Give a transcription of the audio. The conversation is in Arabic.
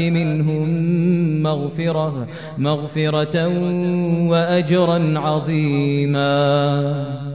منهم مغفرة, مغفرة وأجرا عظيما.